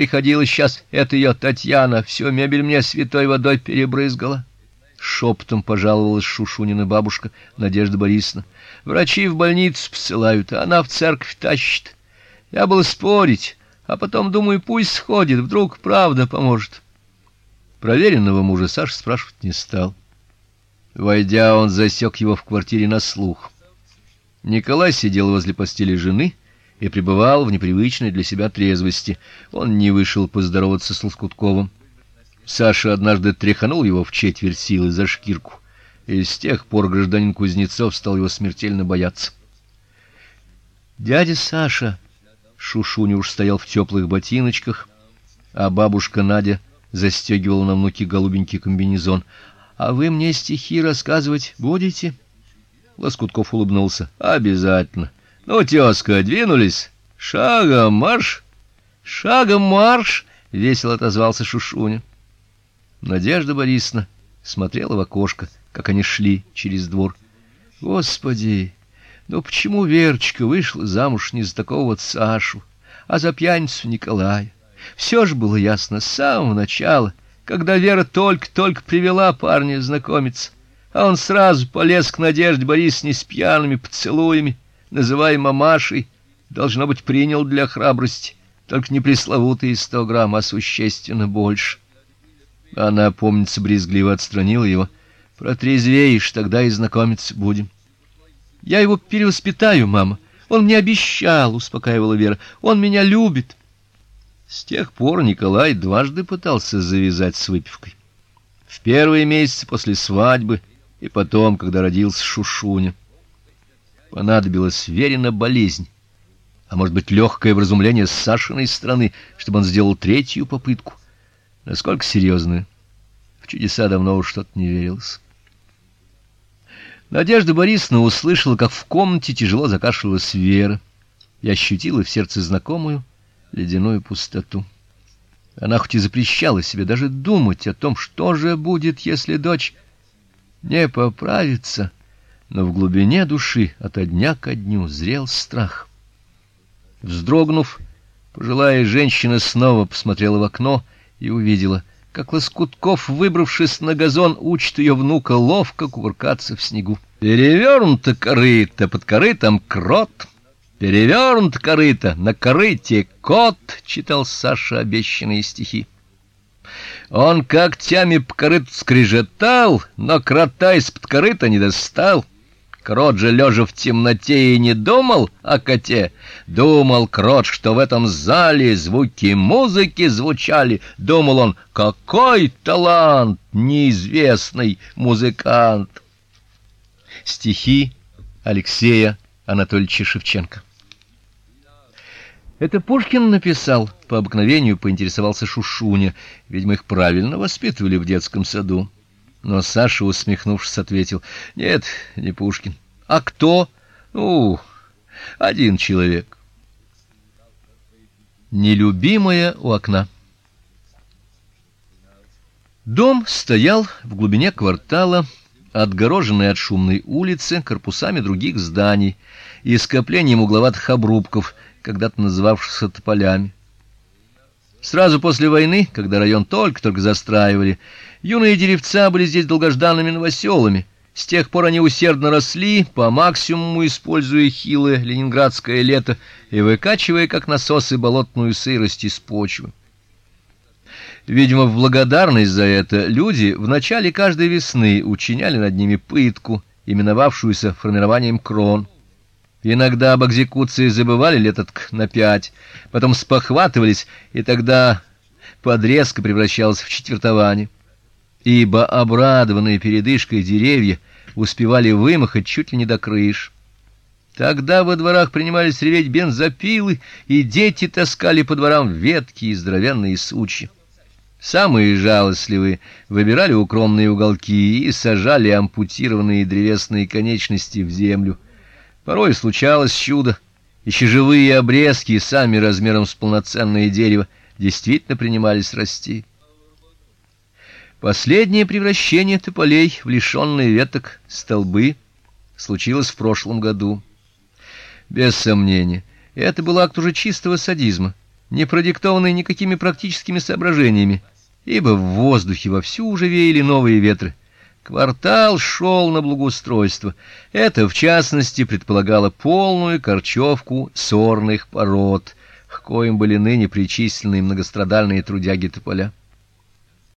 приходила сейчас, это ее Татьяна, всю мебель мне святой водой перебрызгала. Шепотом пожаловалась Шушунина бабушка Надежда Борисовна. Врачи в больницу посылают, а она в церковь тащит. Я был спорить, а потом думаю, пусть сходит, вдруг правда поможет. Проверенного мужа Саша спрашивать не стал. Войдя, он засек его в квартире на слух. Николай сидел возле постели жены и пребывал в непривычной для себя трезвости. Он не вышел поздороваться с Лоскутковым. Саша однажды тряханул его в четверть силы за шкирку, и с тех пор гражданин Кузнецов стал его смертельно бояться. Дядя Саша Шушуня уж стоял в теплых ботиночках, а бабушка Надя застегивала на внуке голубенький комбинезон. А вы мне стихи рассказывать будете? Лоскутков улыбнулся. Обязательно. Ну, тёзка, двинулись. Шагом марш. Шагом марш, весело отозвался Шушуня. Надежда Борисовна смотрела в окошко, как они шли через двор. Господи, ну почему Верочка вышла замуж не за такого вот Сашу, а за пьяницу Николая? Все же было ясно с самого начала, когда Вера только-только привела парня знакомиться, а он сразу полез к Надежде Борисовне с пьяными поцелуями, называя мамашей, должно быть, принял для храбрости, только не пресловутые сто грамм, а существенно больше. Она, помнится, брезгливо отстранила его. Протрезвеешь, тогда и знакомиться будем. Я его перевоспитаю, мама. Он мне обещал, успокаивала Вера. Он меня любит. С тех пор Николай дважды пытался завязать с выпивкой. В первые месяцы после свадьбы и потом, когда родился Шушуня. Понадобилась Верина болезнь, а может быть, легкое вразумление с Сашиной стороны, чтобы он сделал третью попытку. Насколько серьезную? В чудеса давно уж что-то не верилось. Надежда Борисовна услышала, как в комнате тяжело закашлялась Вера, и ощутила в сердце знакомую ледяную пустоту. Она хоть и запрещала себе даже думать о том, что же будет, если дочь не поправится, но в глубине души ото дня ко дню зрел страх. Вздрогнув, пожилая женщина снова посмотрела в окно и увидела, как Лоскутков, выбравшись на газон, учит ее внука ловко кувыркаться в снегу. Перевернуто корыто, под корытом крот. Перевернуто корыто, на корыте кот, читал Саша обещанные стихи. Он когтями по корыту скрежетал, но крота из-под корыта не достал. Крот же, лежа в темноте, и не думал о коте. Думал Крот, что в этом зале звуки музыки звучали. Думал он, какой талант, неизвестный музыкант. Стихи Алексея Анатольевича Шевченко. Это Пушкин написал, по обыкновению поинтересовался Шушуня, ведь мы их правильно воспитывали в детском саду. Но Саша, усмехнувшись, ответил: "Нет, не Пушкин. А кто? Ну, один человек. Нелюбимая у окна. Дом стоял в глубине квартала, отгороженный от шумной улицы корпусами других зданий и скоплением угловатых обрубков, когда-то называвшихся тополями. Сразу после войны, когда район только-только застраивали, юные деревца были здесь долгожданными новоселами. С тех пор они усердно росли, по максимуму используя хилое ленинградское лето и выкачивая как насосы болотную сырость из почвы. Видимо, в благодарность за это люди в начале каждой весны учиняли над ними пытку, именовавшуюся формированием крон. Иногда об экзекуции забывали лет на пять, потом спохватывались, и тогда подрезка превращалась в четвертование. Ибо обрадованные передышкой деревья успевали вымахать чуть ли не до крыш. Тогда во дворах принимались реветь бензопилы, и дети таскали по дворам ветки и здоровенные сучья. Самые жалостливые выбирали укромные уголки и сажали ампутированные древесные конечности в землю. Порой случалось чудо, еще живые обрезки, сами размером с полноценное дерево, действительно принимались расти. Последнее превращение тополей в лишенные веток столбы случилось в прошлом году. Без сомнения, это был акт уже чистого садизма, не продиктованный никакими практическими соображениями, ибо в воздухе вовсю уже веяли новые ветры. Квартал шел на благоустройство. Это, в частности, предполагало полную корчевку сорных пород, к коим были ныне причислены многострадальные трудяги тополя.